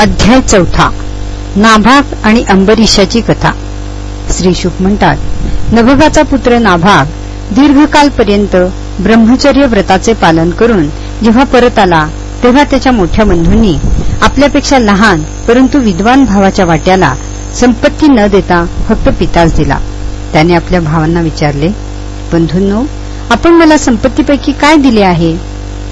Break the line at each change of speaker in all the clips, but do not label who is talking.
अध्याय चौथा. नाभाग आणि अंबरीशाची कथा. श्री शुक म्हणतात नभगाचा पुत्र नाभाग दीर्घकालपर्यंत ब्रह्मचर्य व्रताचे पालन करून जेव्हा परत आला तेव्हा त्याच्या मोठ्या बंधूंनी आपल्यापेक्षा लहान परंतु विद्वान भावाच्या वाट्याला संपत्ती न देता फक्त पिताच दिला. त्याने आपल्या भावांना विचारले बंधूंनो आपण मला संपत्तीपैकी काय दिले आहे?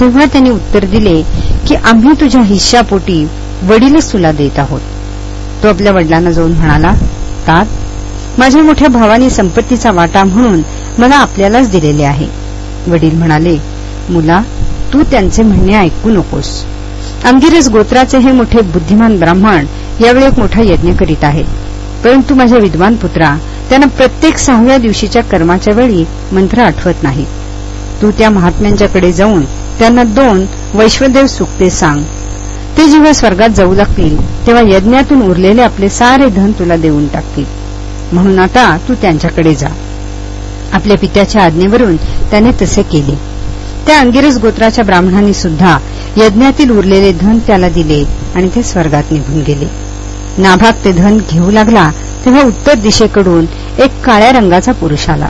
तेव्हा त्यांनी उत्तर दिले की आम्ही तुझ्या हिश्शापोटी वडीलच तुला देत आहोत. तो आपल्या वडिलांना जाऊन म्हणाला तात माझ्या मोठ्या भावाने संपत्तीचा वाटा म्हणून मला आपल्यालाच दिलेले आहे. वडील म्हणाले मुला तू त्यांचे म्हणणे ऐकू नकोस. अंगिरस गोत्राचे हे मोठे बुद्धिमान ब्राह्मण यावेळी एक मोठा यज्ञ करीत आहेत. परंतु माझ्या विद्वान पुत्रा त्यांना प्रत्येक सहाव्या दिवशीच्या कर्माच्या वेळी मंत्र आठवत नाही तू त्या महात्म्यांच्याकडे जाऊन त्यांना दोन वैश्वदेव सुक्ते सांग. ते जेव्हा स्वर्गात जाऊ लागतील तेव्हा यज्ञातून उरलेले आपले सारे धन तुला देऊन टाकतील. म्हणून आता तू त्यांच्याकडे जा. आपल्या पित्याच्या आज्ञेवरून त्याने तसे केले. त्या अंगिरस गोत्राच्या ब्राह्मणांनी सुद्धा यज्ञातील उरलेले धन त्याला दिले आणि ते स्वर्गात निघून गेले. नाभाग ते धन घेऊ लागला तेव्हा उत्तर दिशेकडून एक काळ्या रंगाचा पुरुष आला.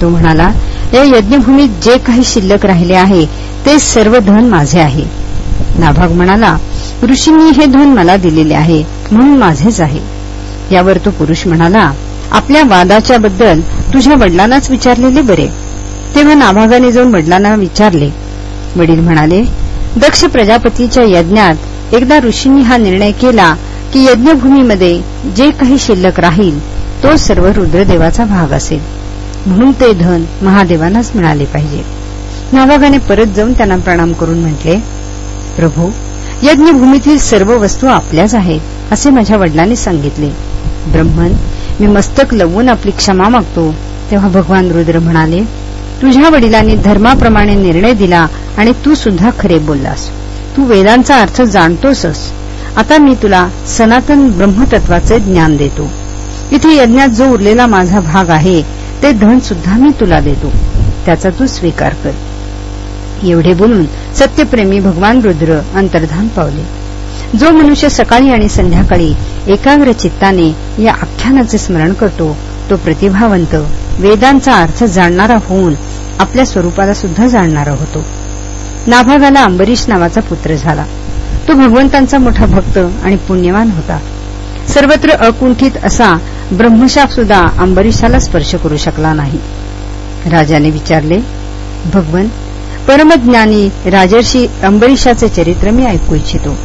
तो म्हणाला या यज्ञभूमीत जे काही शिल्लक राहिले आहे ते सर्व धन माझे आहे. नाभाग म्हणाला ऋषींनी हे धन मला दिलेले आहे म्हणून माझेच आहे. यावर तो पुरुष म्हणाला आपल्या वादाच्या बद्दल तुझ्या वडिलांनाच विचारलेले बरे. तेव्हा नाभागाने जाऊन वडिलांना विचारले. वडील म्हणाले दक्ष प्रजापतीच्या यज्ञात एकदा ऋषींनी हा निर्णय केला की यज्ञभूमीमध्ये जे काही शिल्लक राहील तो सर्व रुद्रदेवाचा भाग असेल. म्हणून ते धन महादेवांनाच मिळाले पाहिजे. नाभागाने परत जाऊन त्यांना प्रणाम करून म्हटले प्रभू यज्ञभूमीतील सर्व वस्तू आपल्याच आहेत असे माझ्या वडिलांनी सांगितले. ब्रह्मन मी मस्तक लवून आपली क्षमा मागतो. तेव्हा भगवान रुद्र म्हणाले तुझ्या वडिलांनी धर्माप्रमाणे निर्णय दिला आणि तू सुद्धा खरे बोललास. तू वेदांचा अर्थ जाणतोसच. आता मी तुला सनातन ब्रह्मतत्वाचे ज्ञान देतो. इथे यज्ञात जो उरलेला माझा भाग आहे ते धन सुद्धा मी तुला देतो. त्याचा तू स्वीकार कर. एवढे बोलून सत्यप्रेमी भगवान रुद्र अंतर्धान पावले. जो मनुष्य सकाळी आणि संध्याकाळी एकाग्र चित्ताने या आख्यानाचे स्मरण करतो तो प्रतिभावंत वेदांचा अर्थ जाणणारा होऊन आपल्या स्वरूपाला सुद्धा जाणणारा होतो. नाभागाला अंबरीश नावाचा पुत्र झाला. तो भगवंतांचा मोठा भक्त आणि पुण्यवान होता. सर्वत्र अकुंठित असा ब्रह्मशाप सुद्धा अंबरीशाला स्पर्श करू शकला नाही. राजाने विचारले भगवंत परमज्ञानी राजर्षी अंबरीशाचे चरित्र मी ऐकू इच्छितो.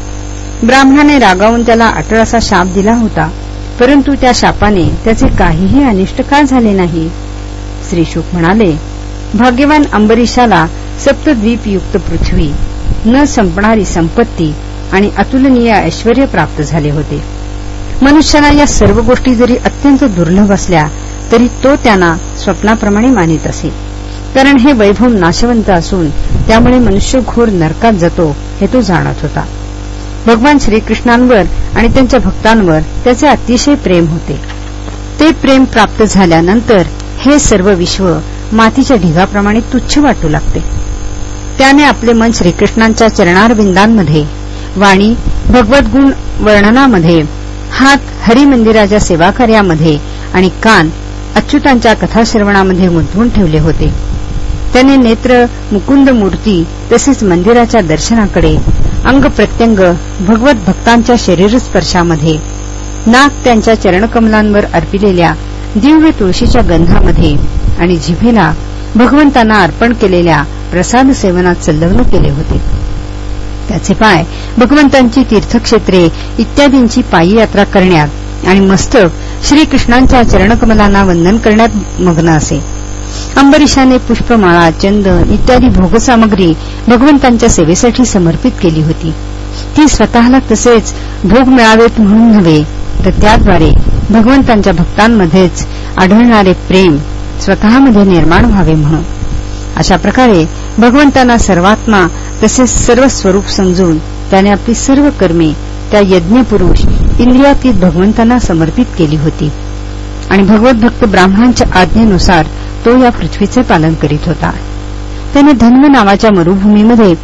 ब्राह्मणाने रागावून त्याला अटळ असा शाप दिला होता परंतु त्या शापाने त्याचे काहीही अनिष्ट का झाले नाही. श्रीशुक म्हणाले भाग्यवान अंबरीशाला सप्तद्वीपयुक्त पृथ्वी न संपणारी संपत्ती आणि अतुलनीय ऐश्वर प्राप्त झाले होते. मनुष्याला या सर्व गोष्टी जरी अत्यंत दुर्लभ असल्या तरी तो त्यांना स्वप्नाप्रमाणे मानित असे. कारण हे वैभव नाशवंत असून त्यामुळे मनुष्य घोर नरकात जातो हे तो जाणत होता. भगवान श्रीकृष्णांवर आणि त्यांच्या भक्तांवर त्याचे अतिशय प्रेम होते. ते प्रेम प्राप्त झाल्यानंतर हे सर्व विश्व मातीच्या ढिगाप्रमाणे तुच्छ वाटू लागते. त्याने आपले मन श्रीकृष्णांच्या चरणारविंदांमध्ये वाणी भगवद्गुण वर्णनामध्ये हात हरिमंदिराच्या सेवाकार्यामध्ये आणि कान अच्युतांच्या कथाश्रवणामध्ये गुंतवून ठेवले होते. त्याने नेत्र मुकुंद मूर्ती तसेच मंदिराच्या दर्शनाकडे अंग प्रत्यंग भगवत भक्तांच्या शरीर स्पर्शामध्ये नाक त्यांच्या चरणकमलांवर अर्पिलेल्या दिव्य तुळशीच्या गंधामध्ये आणि जिभेला भगवंतांना अर्पण केलेल्या प्रसाद सेवनात संलग्न केले होते. त्याचे पाय भगवंतांची तीर्थक्षेत्रे इत्यादींची पायी यात्रा करण्यात आणि मस्तक श्रीकृष्णांच्या चरणकमलांना वंदन करण्यात मग्न असे. अंबरीशाने पुष्पमाळा चंदन इत्यादी भोगसामग्री भगवंतांच्या सेवेसाठी समर्पित केली होती. ती स्वतःला तसेच भोग मिळावेत म्हणून नव्हे तर त्याद्वारे भगवंतांच्या भक्तांमध्येच आढळणारे प्रेम स्वतःमध्ये निर्माण व्हावे म्हणून. अशा प्रकारे भगवंतांना सर्वात्मा तसेच सर्व स्वरूप समजून त्याने आपली सर्व कर्मे त्या यज्ञपुरुष इंद्रियातीत भगवंतांना समर्पित केली होती. आणि भगवत भक्त ब्राह्मणांच्या आज्ञेनुसार तो या पृथ्वीचे पालन करीत होता. त्याने धन्व नावाच्या मरुभूमीमध्ये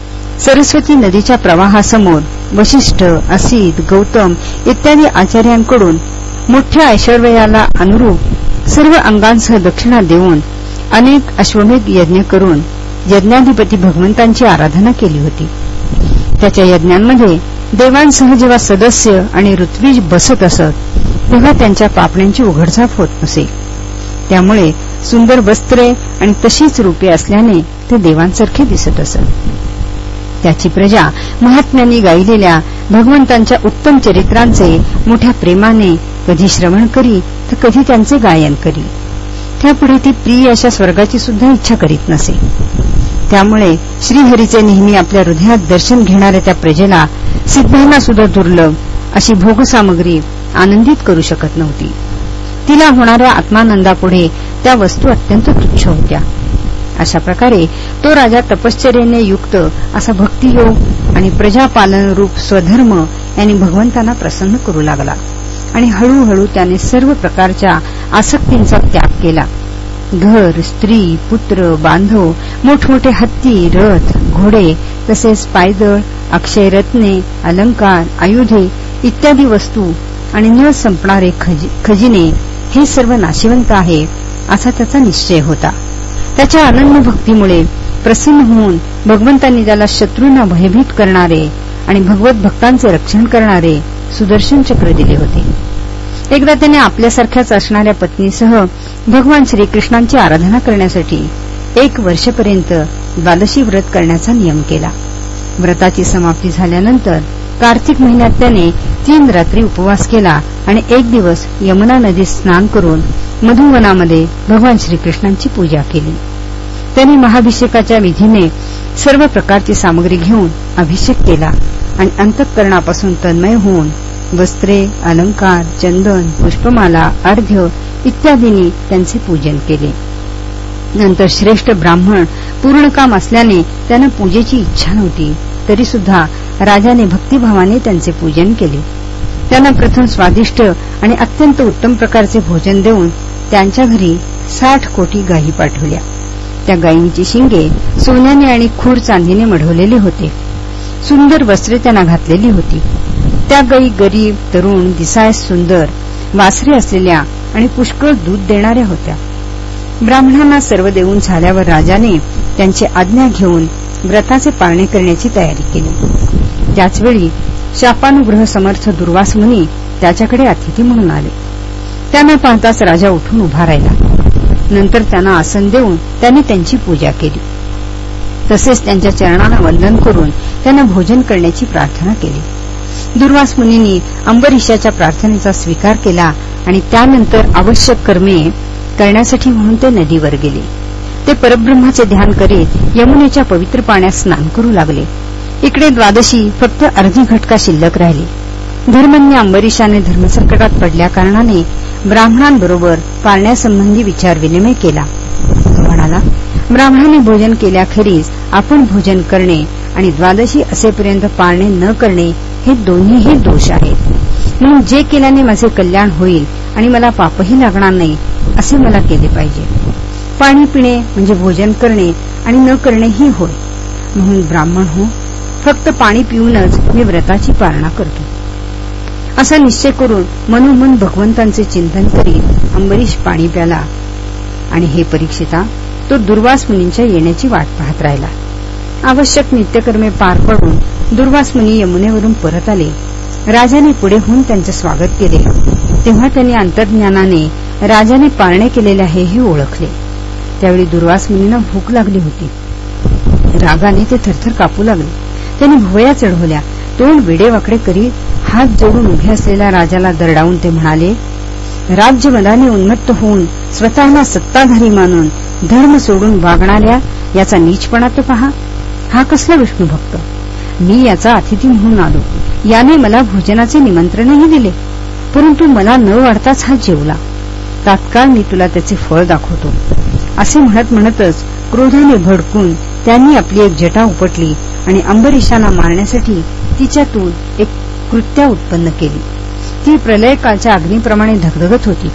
सरस्वती नदीच्या प्रवाहासमोर वशिष्ठ असित गौतम इत्यादी आचार्यांकडून मोठ्या ऐश्वर्याला अनुरूप सर्व अंगांसह दक्षिणा देऊन अनेक अश्वमेध यज्ञ करून यज्ञाधिपती भगवंतांची आराधना केली होती. त्याच्या यज्ञांमध्ये देवांसह जेव्हा सदस्य आणि ऋत्विज बसत असत तेव्हा त्यांच्या पापण्यांची उघडझाप होत नसे त्यामुळे सुंदर वस्त्रे आणि तशीच रूपे असल्याने ते देवांसारखे दिसत असत त्याची प्रजा महात्म्यांनी गायलेल्या भगवंतांच्या उत्तम चरित्रांचे मोठ्या प्रेमाने कधी श्रवण करी तर कधी त्यांचे गायन करी. त्यापुढे ती प्रिय अशा स्वर्गाची सुद्धा इच्छा करीत नसे. त्यामुळे श्रीहरीचे नेहमी आपल्या हृदयात दर्शन घेणाऱ्या त्या प्रजेला सिद्धांना सुद्धा दुर्लभ अशी भोगसामग्री आनंदित करू शकत नव्हती. तिला होणाऱ्या आत्मानंदापुढे त्या वस्तू अत्यंत तुच्छ होत्या. अशा प्रकारे तो राजा तपश्चर्याने युक्त असा भक्तियोग आणि प्रजापालन रूप स्वधर्म यांनी भगवंतांना प्रसन्न करू लागला. आणि हळूहळू त्याने सर्व प्रकारच्या आसक्तींचा त्याग केला. घर स्त्री पुत्र बांधव मोठमोठे हत्ती रथ घोडे तसेच पायदळ अक्षयरत्ने अलंकार आयुधे इत्यादी वस्तू आणि न संपणारे खजिने हे सर्व नाशिवंत आहे. असा त्याचा निश्चय होता. त्याच्या अनन्य भक्तीमुळे प्रसन्न होऊन भगवंतांनी त्याला शत्रूंना भयभीत करणारे आणि भगवत भक्तांचे रक्षण करणारे सुदर्शन चक्र दिले होते. एकदा त्याने आपल्यासारख्याच असणाऱ्या पत्नीसह भगवान श्रीकृष्णांची आराधना करण्यासाठी एक वर्षपर्यंत द्वादशी व्रत करण्याचा नियम केला. व्रताची समाप्ती झाल्यानंतर कार्तिक महिन्यात त्याने तीन रात्री उपवास केला आणि एक दिवस यमुना नदीत स्नान करून मधुवनामध्ये भगवान श्रीकृष्णांची पूजा केली. त्याने महाभिषेकाच्या विधीने सर्व प्रकारची सामग्री घेऊन अभिषेक केला आणि अंतःकरणापासून तन्मय होऊन वस्त्रे अलंकार चंदन पुष्पमाला अर्ध्य इत्यादींनी त्यांचे पूजन केले. नंतर श्रेष्ठ ब्राह्मण पूर्ण काम असल्याने त्यांना पूजेची इच्छा नव्हती. तरी सुद्धा राजाने भक्तिभावाने त्यांचे पूजन केले. त्यांना प्रथम स्वादिष्ट आणि अत्यंत उत्तम प्रकारचे भोजन देऊन त्यांच्या घरी साठ कोटी गायी पाठवल्या. त्या गायींची शिंगे सोन्याने आणि खूर चांदीने मढवलेले होते. सुंदर वस्त्रे त्यांना घातलेली होती. त्या गायी गरीब तरुण दिसाय सुंदर वासरे असलेल्या आणि पुष्कळ दूध देणाऱ्या होत्या. ब्राह्मणांना सर्व देऊन झाल्यावर राजाने त्यांची आज्ञा घेऊन व्रताचे पाळणे करण्याची तयारी केली. त्याचवेळी शापानुग्रह समर्थ दुर्वास मुनी त्याच्याकडे अतिथी म्हणून आले. त्यांना पाहताच राजा उठून उभा राहिला. नंतर त्यांना आसन देऊन त्यांनी त्यांची पूजा केली. तसेच त्यांच्या चरणांना वंदन करून त्यांना भोजन करण्याची प्रार्थना केली. दुर्वास मुनींनी अंबरीशाच्या प्रार्थनेचा स्वीकार केला आणि त्यानंतर आवश्यक कर्मे करण्यासाठी म्हणून ते नदीवर गेले. ते परब्रह्माचे ध्यान करीत यमुनेच्या पवित्र पाण्यात स्नान करू लागले. इकडे द्वादशी फक्त अर्धी घटका शिल्लक राहिली. धर्मज्ञ अंबरीशाने धर्मसंकटात पडल्या कारणाने ब्राह्मणांबरोबर पाळण्यासंबंधी विचार विनिमय केला. म्हणाला ब्राह्मणाने भोजन केल्याखेरीज आपण भोजन करणे आणि द्वादशी असेपर्यंत पाळणे न करणे हे दोन्हीही दोष आहेत. म्हणून जे केल्याने माझे कल्याण होईल आणि मला पापही लागणार नाही असे मला केले पाहिजे. पाणी पिणे म्हणजे भोजन करणे आणि न करणे ही होय. म्हणून ब्राह्मण हो फक्त पाणी पिऊनच मी व्रताची पारणा करतो. असा निश्चय करून मनोमन भगवंतांचे चिंतन करीत अंबरीश पाणी प्याला. आणि हे परीक्षिता तो दुर्वास मुनींच्या येण्याची वाट पाहत राहिला. आवश्यक नित्यकर्मे पार पडून दुर्वास मुनी यमुनेवरून परत आले. राजाने पुढे होऊन त्यांचे स्वागत केले. तेव्हा त्यांनी अंतर्ज्ञानाने राजाने पारणे केलेले आहे हे ओळखले. त्यावेळी दुर्वास मुनींना भूक लागली होती. रागाने ते थरथर कापू लागले. त्यांनी भुवया चढवल्या. तोंड विडेवाकडे करीत हात जोडून उभे असलेल्या राजाला दरडावून ते म्हणाले राज्यमदाने उन्मत्त होऊन स्वतःला सत्ताधारी मानून धर्म सोडून वागणाऱ्या याचा नीचपणा तो पहा. हा कसला विष्णू भक्त? मी याचा अतिथी म्हणून आलो. याने मला भोजनाचे निमंत्रणही दिले. परंतु मला न वाढताच हा जेवला. तात्काळ मी तुला त्याचे फळ दाखवतो. असे म्हणत म्हणतच क्रोधाने भडकून त्यांनी आपली एक जटा उपटली आणि अंबरीशाला मारण्यासाठी तिच्यातून एक कृत्या उत्पन्न केली. ती प्रलयकाळच्या अग्नीप्रमाणे धगधगत होती.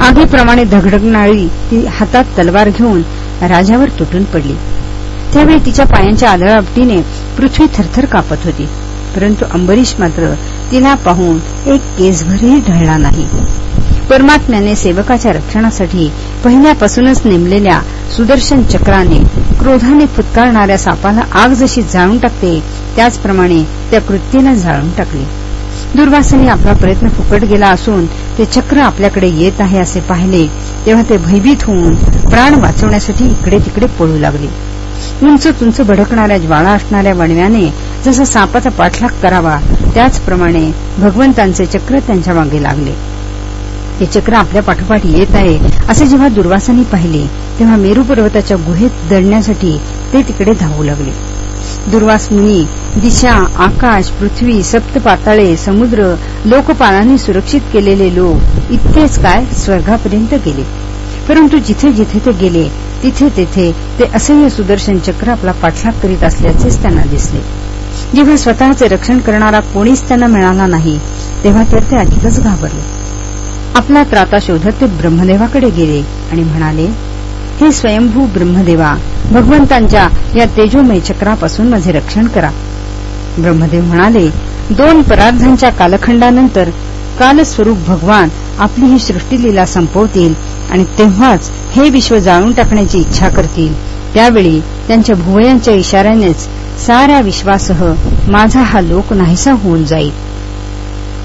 आगीप्रमाणे धगधगणारी ती हातात तलवार घेऊन राजावर तुटून पडली. त्यावेळी तिच्या पायांच्या आदळापटीने पृथ्वी थरथर कापत होती परंतु अंबरीश मात्र तिला पाहून एक केसभरही ढळला नाही. परमात्म्याने सेवकाच्या रक्षणासाठी पहिल्यापासूनच नेमलेल्या सुदर्शन चक्राने क्रोधाने फुतकारणाऱ्या सापाला आग जशी जाळून टाकते त्याचप्रमाणे त्या कृत्येला जाळून टाकले. दुर्वासाने आपला प्रयत्न फुकट गेला असून ते चक्र आपल्याकडे येत आहे असे पाहिले तेव्हा ते भयभीत होऊन प्राण वाचवण्यासाठी इकडे तिकडे पळू लागले. उंच उंच भडकणाऱ्या ज्वाळा असणाऱ्या वणव्याने जसा सापाचा पाठलाग करावा त्याचप्रमाणे भगवंतांचे चक्र त्यांच्या मागे लागले. हे चक्र आपल्या पाठोपाठ येत आहे असे जेव्हा दुर्वासांनी पाहिले तेव्हा मेरू पर्वताच्या गुहेत दडण्यासाठी ते तिकडे धावू लागले. दुर्वास मुनी दिशा आकाश पृथ्वी सप्त पाताळे समुद्र लोकपालांनी सुरक्षित केलेले लोक इतकेच काय स्वर्गापर्यंत गेले. परंतु जिथे जिथे ते गेले तिथे तेथे ते असह्य सुदर्शन चक्र आपला पाठलाग करीत असल्याचेच त्यांना दिसले. जेव्हा स्वतःचे रक्षण करणारा कोणीच त्यांना मिळाला नाही तेव्हा तर ते अधिकच घाबरले. आपला त्राता शोधत ते ब्रह्मदेवाकडे गेले आणि म्हणाले हे स्वयंभू ब्रह्मदेवा. भगवंतांच्या या तेजोमय चक्रापासून माझे रक्षण करा. ब्रह्मदेव म्हणाले दोन परार्धांच्या कालखंडानंतर कालस्वरूप भगवान आपली ही सृष्टीलीला संपवतील आणि तेव्हाच हे विश्व जाळून टाकण्याची इच्छा करतील. त्यावेळी त्यांच्या भुवयांच्या इशाऱ्यानेच साऱ्या विश्वासह माझा हा लोक नाहीसा होऊन जाईल.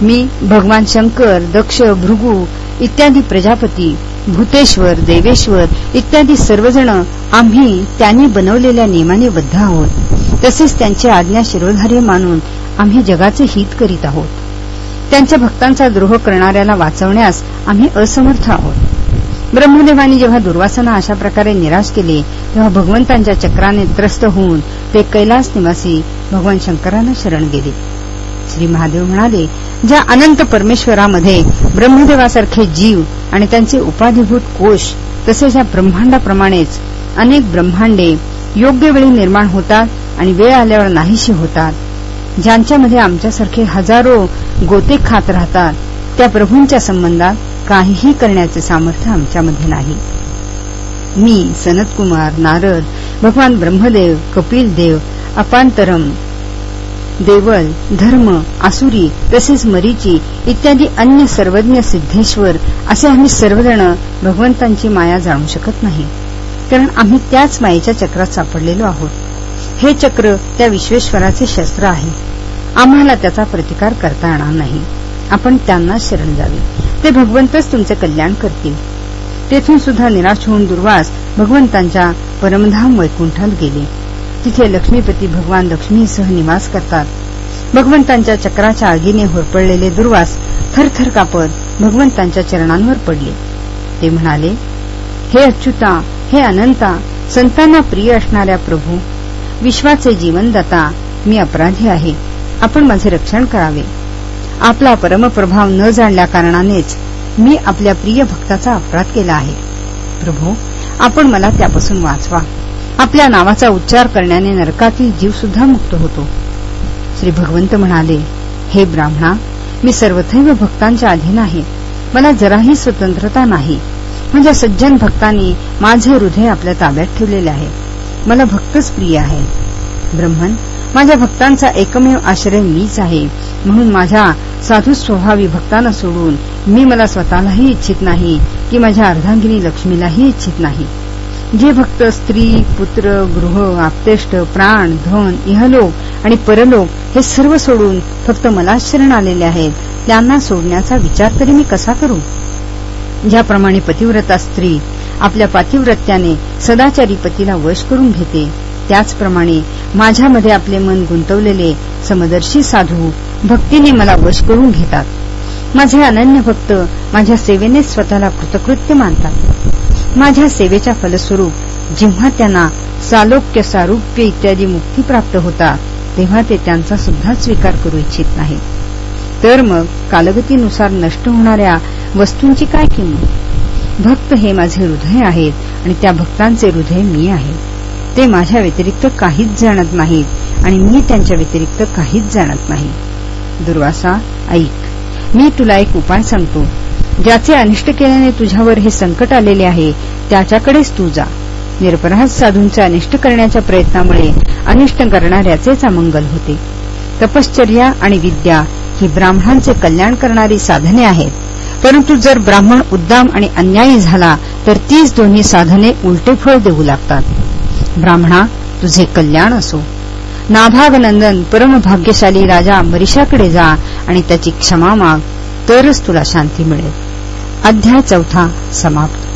मी भगवान शंकर दक्ष भृगू इत्यादी प्रजापती भूतेश्वर देवेश्वर इत्यादी सर्वजण आम्ही त्यांनी बनवलेल्या नियमाने बद्ध आहोत. तसेच त्यांची आज्ञा शिरोधार्य मानून आम्ही जगाचे हित करीत आहोत. त्यांच्या भक्तांचा द्रोह करणाऱ्याला वाचवण्यास आम्ही असमर्थ आहोत. ब्रह्मदेवानी जेव्हा दुर्वासना अशा प्रकारे निराश केले तेव्हा भगवंतांच्या चक्राने त्रस्त होऊन ते कैलास निवासी भगवान शंकरांना शरण गेले. श्री महादेव म्हणाले ज्या अनंत परमेश्वरामध्ये ब्रह्मदेवासारखे जीव आणि त्यांचे उपाधिभूत कोश तसेच या ब्रह्मांडाप्रमाणेच अनेक ब्रह्मांडे योग्य वेळी निर्माण होतात आणि वेळ आल्यावर नाहीशी होतात. ज्यांच्यामध्ये आमच्यासारखे हजारो गोते खात राहतात त्या प्रभूंच्या संबंधात काहीही करण्याचे सामर्थ्य आमच्यामध्ये नाही. मी सनतकुमार नारद भगवान ब्रह्मदेव कपिल देव अपांतरम देवल धर्म आसुरी तसेच मरीची इत्यादी अन्य सर्वज्ञ सिद्धेश्वर असे आम्ही सर्वजण भगवंतांची माया जाणू शकत नाही. कारण आम्ही त्याच मायेच्या चक्रात सापडलेलो आहोत. हे चक्र त्या विश्वेश्वराचे शस्त्र आहे. आम्हाला त्याचा प्रतिकार करता येणार नाही. आपण त्यांना शरण जावे ते भगवंतच तुमचे कल्याण करतील. तेथून सुद्धा निराश होऊन दुर्वास भगवंतांच्या परमधाम वैकुंठात गेले. तिथे लक्ष्मीपती भगवान लक्ष्मीसह निवास करतात. भगवंतांच्या चक्राच्या आगीने होरपळलेले दुर्वास थरथर कापत भगवंतांच्या चरणांवर पडले. ते म्हणाले हे अच्युता हे अनंता संतांना प्रिय असणाऱ्या प्रभू विश्वाचे जीवनदाता मी अपराधी आहे. आपण माझे रक्षण करावे. आपला परमप्रभाव न जाणल्या कारणानेच मी आपल्या प्रिय भक्ताचा अपराध केला आहे. प्रभू आपण मला त्यापासून वाचवा. आपल्या नावाचा उच्चार करण्याने नरकातील जीव सुद्धा मुक्त होतो. श्री भगवंत म्हणाले हे ब्राह्मणा मी सर्वथैव भक्तांच्या अधीन आहे. मला जराही स्वतंत्रता नाही. म्हणजे सज्जन भक्तांनी माझे हृदय आपल्या ताब्यात ठेवलेले आहे. मला भक्तच प्रिय आहे. ब्रह्मन माझ्या भक्तांचा एकमेव आश्रय मीच आहे. म्हणून माझ्या साधू स्वभावी भक्तांना सोडून मी मला स्वतःलाही इच्छित नाही की माझ्या अर्धांगिनी लक्ष्मीलाही इच्छित नाही. जे भक्त स्त्री पुत्र गृह आपतेष्ट प्राण धन इहलोक आणि परलोक हे सर्व सोडून फक्त मला शरण आलेले आहेत. त्यांना सोडण्याचा विचार तरी मी कसा करू? ज्याप्रमाणे पतिव्रता स्त्री आपल्या पातिव्रत्याने सदाचारी पतीला वश करून घेते त्याचप्रमाणे माझ्यामध्ये आपले मन गुंतवलेले समदर्शी साधू भक्तीने मला वश करून घेतात. माझे अनन्य भक्त माझ्या सेवेने स्वतःला कृतकृत्य मानतात. माझ्या सेवेच्या फलस्वरूप जेव्हा त्यांना सालोक्य सारुप्य इत्यादी मुक्ती प्राप्त होता तेव्हा ते त्यांचा सुद्धा स्वीकार करू इच्छित नाही तर मग कालगतीनुसार नष्ट होणाऱ्या वस्तूंची काय किंमत? भक्त हे माझे हृदय आहेत आणि त्या भक्तांचे हृदय मी आहे. ते माझ्या व्यतिरिक्त काहीच जाणत नाहीत आणि मी त्यांच्या व्यतिरिक्त काहीच जाणत नाही. दुर्वासा ऐक. मी तुला एक उपाय सांगतो. ज्याचे अनिष्ट केल्याने तुझ्यावर हे संकट आलेले आहे त्याच्याकडेच तू जा. निरपराध साधूंचे अनिष्ट करण्याच्या प्रयत्नामुळे अनिष्ट करणाऱ्याचेच अमंगल होते. तपश्चर्या आणि विद्या ही ब्राह्मणांचे कल्याण करणारी साधने आहेत. परंतु जर ब्राह्मण उद्दाम आणि अन्यायी झाला तर तीच दोन्ही साधने उलटे फळ देऊ लागतात. ब्राह्मणा तुझे कल्याण असो. नाभागनंदन परमभाग्यशाली राजा मरीषाकडे जा आणि त्याची क्षमा माग तरच तुला शांती मिळेल. अध्याय चौथा समाप्त.